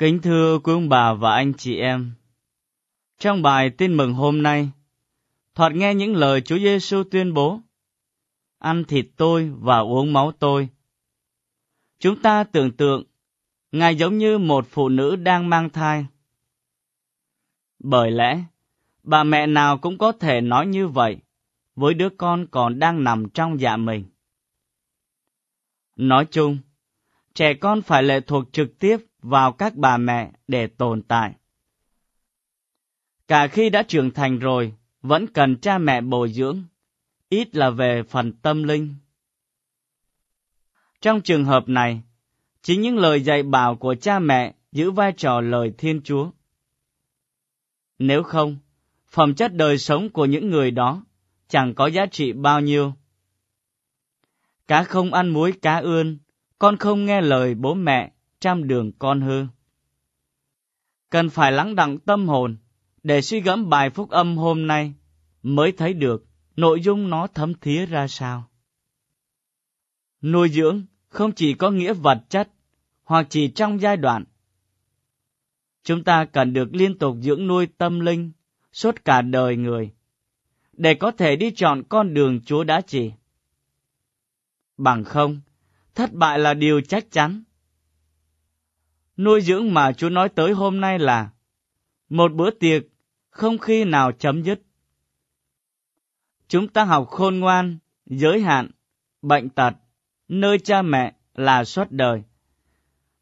Kính thưa quý ông bà và anh chị em, trong bài tin mừng hôm nay, thoạt nghe những lời Chúa Giêsu tuyên bố, ăn thịt tôi và uống máu tôi. Chúng ta tưởng tượng, Ngài giống như một phụ nữ đang mang thai. Bởi lẽ, bà mẹ nào cũng có thể nói như vậy với đứa con còn đang nằm trong dạ mình. Nói chung, trẻ con phải lệ thuộc trực tiếp vào các bà mẹ để tồn tại. Cả khi đã trưởng thành rồi, vẫn cần cha mẹ bồi dưỡng, ít là về phần tâm linh. Trong trường hợp này, chính những lời dạy bảo của cha mẹ giữ vai trò lời Thiên Chúa. Nếu không, phẩm chất đời sống của những người đó chẳng có giá trị bao nhiêu. Cá không ăn muối cá ươn, con không nghe lời bố mẹ, trăm đường con hư. Cần phải lắng đọng tâm hồn để suy gẫm bài phúc âm hôm nay mới thấy được nội dung nó thấm thía ra sao. Nuôi dưỡng không chỉ có nghĩa vật chất hoặc chỉ trong giai đoạn. Chúng ta cần được liên tục dưỡng nuôi tâm linh suốt cả đời người để có thể đi chọn con đường Chúa đã chỉ. Bằng không, thất bại là điều chắc chắn. Nuôi dưỡng mà Chúa nói tới hôm nay là một bữa tiệc không khi nào chấm dứt. Chúng ta học khôn ngoan, giới hạn, bệnh tật, nơi cha mẹ là suốt đời.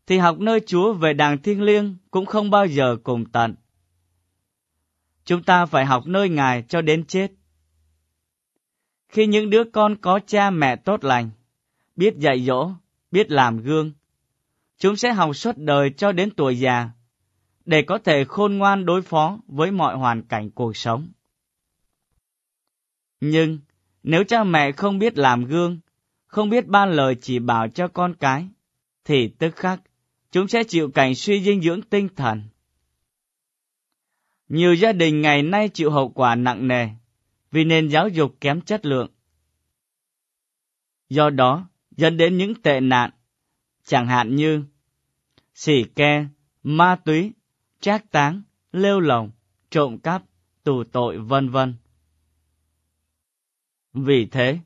Thì học nơi Chúa về đàng thiên liêng cũng không bao giờ cùng tận. Chúng ta phải học nơi Ngài cho đến chết. Khi những đứa con có cha mẹ tốt lành, biết dạy dỗ, biết làm gương, chúng sẽ học suốt đời cho đến tuổi già, để có thể khôn ngoan đối phó với mọi hoàn cảnh cuộc sống. Nhưng, nếu cha mẹ không biết làm gương, không biết ban lời chỉ bảo cho con cái, thì tức khắc, chúng sẽ chịu cảnh suy dinh dưỡng tinh thần. Nhiều gia đình ngày nay chịu hậu quả nặng nề vì nền giáo dục kém chất lượng. Do đó, dẫn đến những tệ nạn, chẳng hạn như xỉ ke, ma túy, trác táng, lêu lồng, trộm cắp, tù tội vân vân. Vì thế,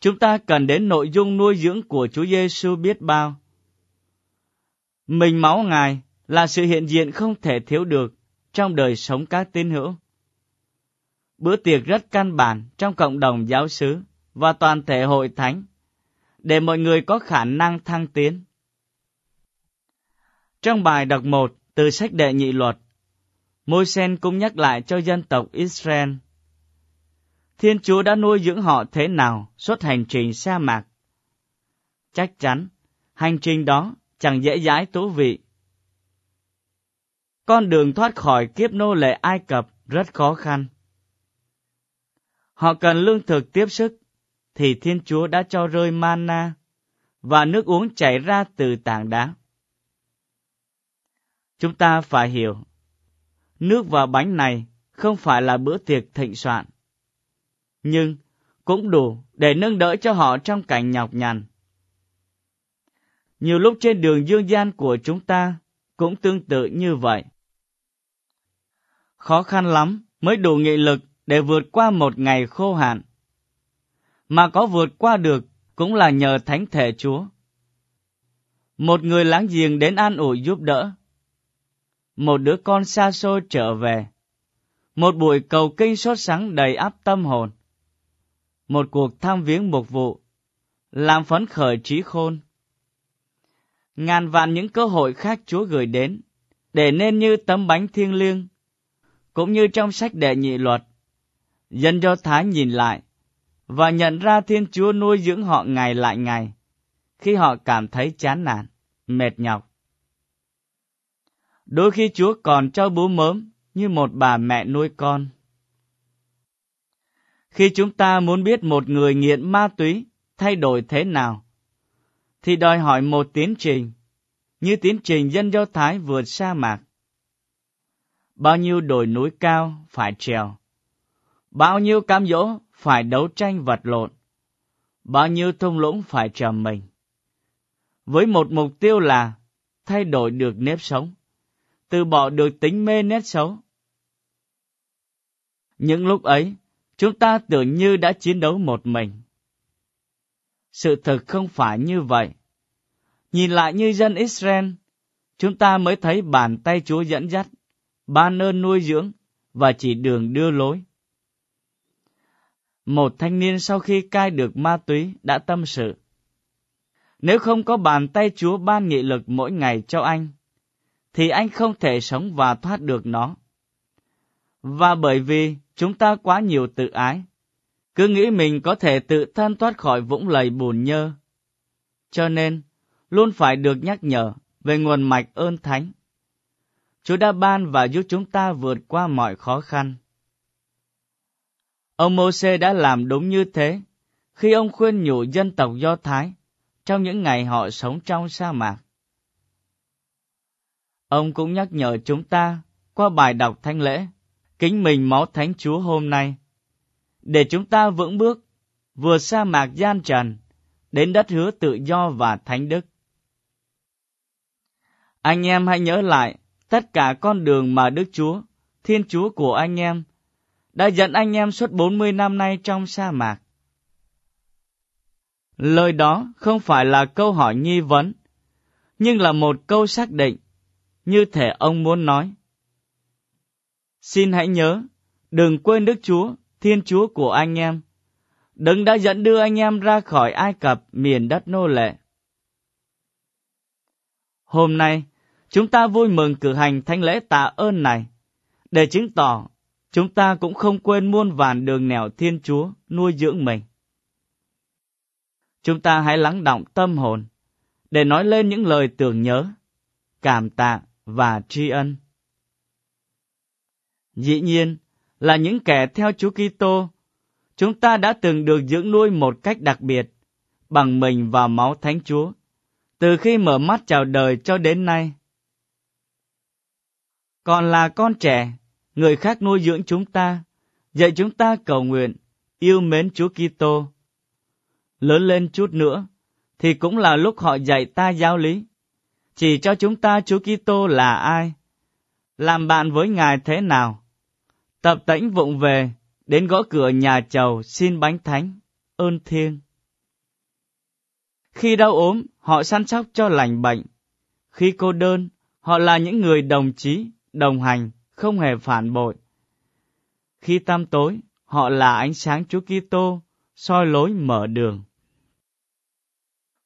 chúng ta cần đến nội dung nuôi dưỡng của Chúa Giêsu biết bao. Mình máu Ngài là sự hiện diện không thể thiếu được trong đời sống các tín hữu. Bữa tiệc rất căn bản trong cộng đồng giáo xứ và toàn thể hội thánh để mọi người có khả năng thăng tiến. Trong bài đọc 1 từ sách đệ nhị luật, Môi-sen cũng nhắc lại cho dân tộc Israel. Thiên Chúa đã nuôi dưỡng họ thế nào suốt hành trình sa mạc? Chắc chắn, hành trình đó chẳng dễ dãi thú vị. Con đường thoát khỏi kiếp nô lệ Ai Cập rất khó khăn. Họ cần lương thực tiếp sức, thì Thiên Chúa đã cho rơi mana và nước uống chảy ra từ tảng đá. Chúng ta phải hiểu, nước và bánh này không phải là bữa tiệc thịnh soạn, nhưng cũng đủ để nâng đỡ cho họ trong cảnh nhọc nhằn. Nhiều lúc trên đường dương gian của chúng ta cũng tương tự như vậy. Khó khăn lắm mới đủ nghị lực để vượt qua một ngày khô hạn. Mà có vượt qua được cũng là nhờ thánh thể Chúa. Một người láng giềng đến an ủi giúp đỡ. Một đứa con xa xôi trở về. Một buổi cầu kinh sốt sắng đầy áp tâm hồn. Một cuộc tham viếng mục vụ, làm phấn khởi trí khôn. Ngàn vạn những cơ hội khác Chúa gửi đến, để nên như tấm bánh thiêng liêng, cũng như trong sách đệ nhị luật. Dân Do Thái nhìn lại, và nhận ra Thiên Chúa nuôi dưỡng họ ngày lại ngày, khi họ cảm thấy chán nản, mệt nhọc. Đôi khi Chúa còn cho bú mớm như một bà mẹ nuôi con. Khi chúng ta muốn biết một người nghiện ma túy thay đổi thế nào, thì đòi hỏi một tiến trình, như tiến trình dân Do Thái vượt sa mạc. Bao nhiêu đồi núi cao phải trèo, bao nhiêu cam dỗ phải đấu tranh vật lộn, bao nhiêu thung lũng phải trầm mình. Với một mục tiêu là thay đổi được nếp sống, từ bỏ được tính mê nét xấu. Những lúc ấy, chúng ta tưởng như đã chiến đấu một mình. Sự thật không phải như vậy. Nhìn lại như dân Israel, chúng ta mới thấy bàn tay Chúa dẫn dắt, ban ơn nuôi dưỡng và chỉ đường đưa lối. Một thanh niên sau khi cai được ma túy đã tâm sự. Nếu không có bàn tay Chúa ban nghị lực mỗi ngày cho anh, thì anh không thể sống và thoát được nó. Và bởi vì chúng ta quá nhiều tự ái, cứ nghĩ mình có thể tự thân thoát khỏi vũng lầy bùn nhơ. Cho nên, luôn phải được nhắc nhở về nguồn mạch ơn thánh. Chúa đã ban và giúp chúng ta vượt qua mọi khó khăn. Ông Môse đã làm đúng như thế khi ông khuyên nhủ dân tộc Do Thái trong những ngày họ sống trong sa mạc. Ông cũng nhắc nhở chúng ta qua bài đọc thánh lễ, kính mình máu thánh Chúa hôm nay, để chúng ta vững bước, vừa sa mạc gian trần, đến đất hứa tự do và thánh đức. Anh em hãy nhớ lại tất cả con đường mà Đức Chúa, Thiên Chúa của anh em, đã dẫn anh em suốt 40 năm nay trong sa mạc. Lời đó không phải là câu hỏi nghi vấn, nhưng là một câu xác định, như thể ông muốn nói. Xin hãy nhớ, đừng quên Đức Chúa, Thiên Chúa của anh em. Đấng đã dẫn đưa anh em ra khỏi Ai Cập miền đất nô lệ. Hôm nay, chúng ta vui mừng cử hành thánh lễ tạ ơn này, để chứng tỏ chúng ta cũng không quên muôn vàn đường nẻo Thiên Chúa nuôi dưỡng mình. Chúng ta hãy lắng động tâm hồn, để nói lên những lời tưởng nhớ, cảm tạ và tri ân. Dĩ nhiên là những kẻ theo Chúa Kitô, chúng ta đã từng được dưỡng nuôi một cách đặc biệt bằng mình và máu Thánh Chúa, từ khi mở mắt chào đời cho đến nay. Còn là con trẻ, người khác nuôi dưỡng chúng ta, dạy chúng ta cầu nguyện, yêu mến Chúa Kitô. Lớn lên chút nữa, thì cũng là lúc họ dạy ta giáo lý, chỉ cho chúng ta Chúa Kitô là ai, làm bạn với Ngài thế nào. Tập tễnh vụng về, đến gõ cửa nhà chầu xin bánh thánh, ơn thiêng. Khi đau ốm, họ săn sóc cho lành bệnh. Khi cô đơn, họ là những người đồng chí, đồng hành, không hề phản bội. Khi tăm tối, họ là ánh sáng Chúa Kitô, soi lối mở đường.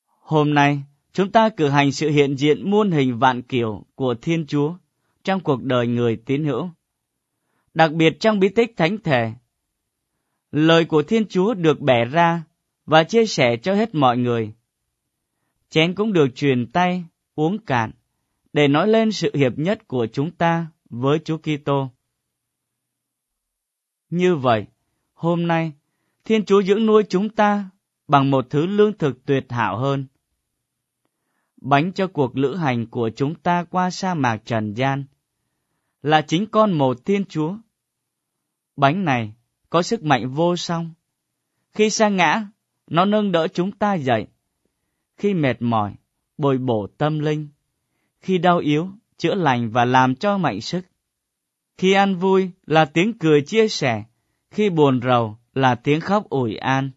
Hôm nay, chúng ta cử hành sự hiện diện muôn hình vạn kiểu của Thiên Chúa trong cuộc đời người tín hữu. Đặc biệt trong bí tích thánh thể, lời của Thiên Chúa được bẻ ra và chia sẻ cho hết mọi người. Chén cũng được truyền tay, uống cạn, để nói lên sự hiệp nhất của chúng ta với Chúa Kitô. Như vậy, hôm nay, Thiên Chúa dưỡng nuôi chúng ta bằng một thứ lương thực tuyệt hảo hơn. Bánh cho cuộc lữ hành của chúng ta qua sa mạc trần gian là chính con một Thiên Chúa. Bánh này có sức mạnh vô song. Khi sa ngã, nó nâng đỡ chúng ta dậy. Khi mệt mỏi, bồi bổ tâm linh. Khi đau yếu, chữa lành và làm cho mạnh sức. Khi ăn vui là tiếng cười chia sẻ, khi buồn rầu là tiếng khóc ủi an.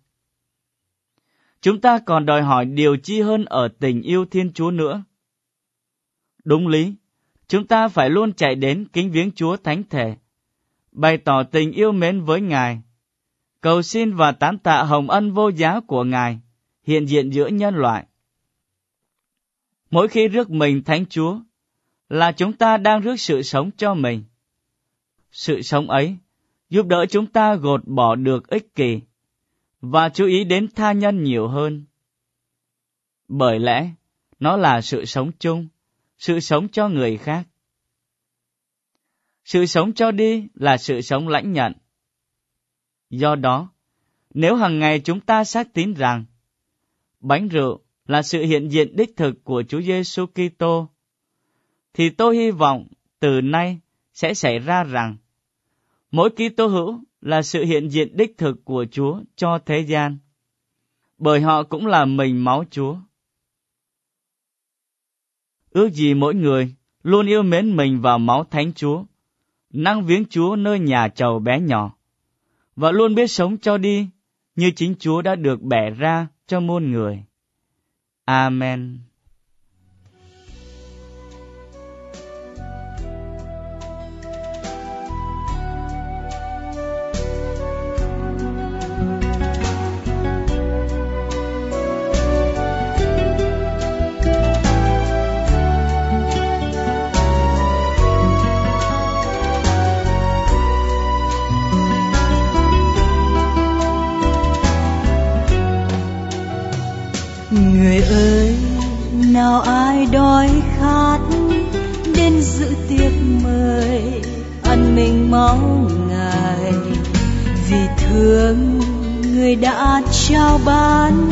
Chúng ta còn đòi hỏi điều chi hơn ở tình yêu Thiên Chúa nữa. Đúng lý, chúng ta phải luôn chạy đến kính viếng Chúa Thánh Thể, bày tỏ tình yêu mến với Ngài, cầu xin và tán tạ hồng ân vô giá của Ngài, hiện diện giữa nhân loại. Mỗi khi rước mình Thánh Chúa, là chúng ta đang rước sự sống cho mình. Sự sống ấy giúp đỡ chúng ta gột bỏ được ích kỷ và chú ý đến tha nhân nhiều hơn. Bởi lẽ, nó là sự sống chung, sự sống cho người khác. Sự sống cho đi là sự sống lãnh nhận. Do đó, nếu hàng ngày chúng ta xác tín rằng bánh rượu là sự hiện diện đích thực của Chúa Giêsu Kitô, thì tôi hy vọng từ nay sẽ xảy ra rằng mỗi Kitô hữu là sự hiện diện đích thực của Chúa cho thế gian, bởi họ cũng là mình máu Chúa. Ước gì mỗi người luôn yêu mến mình vào máu thánh Chúa, năng viếng Chúa nơi nhà chầu bé nhỏ, và luôn biết sống cho đi như chính Chúa đã được bẻ ra cho muôn người. Amen. Người ơi, nào ai đói khát đến dự tiệc mời ăn mình máu ngài? Vì thương người đã trao bán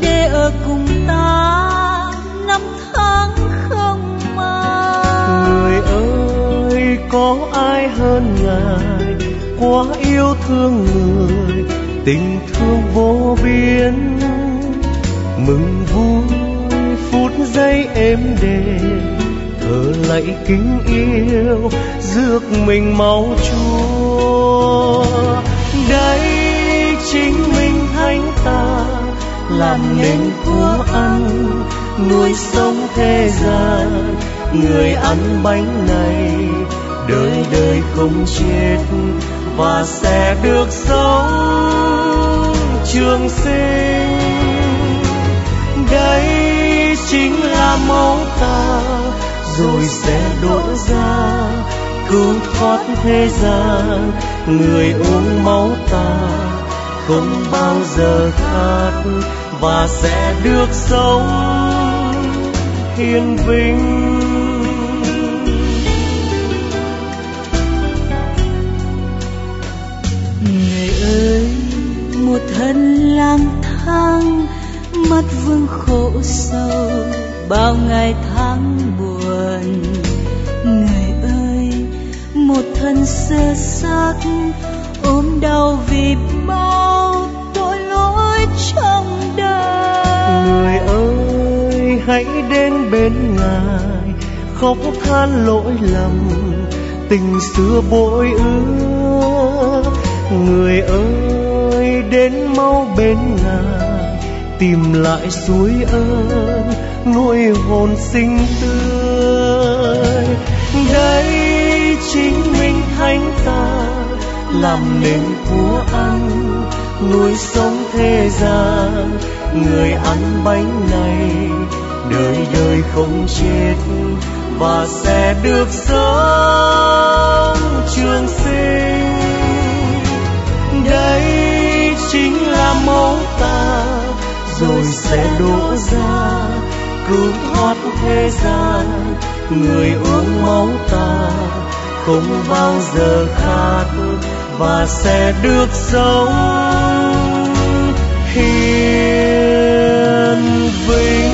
để ở cùng ta năm tháng không mà người ơi, có ai hơn ngài, quá yêu thương người, tình thương vô biên mừng vui phút giây êm đềm thở lạy kính yêu, rước mình máu chúa. Đây chính mình thánh ta, làm nên của ăn, nuôi sống thế gian. Người ăn bánh này, đời đời không chết và sẽ được sống. Trường sinh chính là máu ta, rồi sẽ đổ ra, cứu thoát thế gian. Người uống máu ta không bao giờ khát và sẽ được sống hiền vinh. Người ơi, một thân lang thang mắt vương khổ sâu, bao ngày tháng buồn. Người ơi, một thân sơ xác ôm đau vì bao tội lỗi trong đời. Người ơi, hãy đến bên ngài, khóc than lỗi lầm, tình xưa bội ước. Người ơi, đến mau bên ngài tìm lại suối ơn nuôi hồn sinh tươi. Đây chính mình thánh ta, làm nên của ăn nuôi sống thế gian. Người ăn bánh này, đời đời không chết, và sẽ được sống trường sinh. Đây rồi sẽ đổ ra. Cứu thoát thế gian, người uống máu ta không bao giờ khát và sẽ được sống hiền vinh.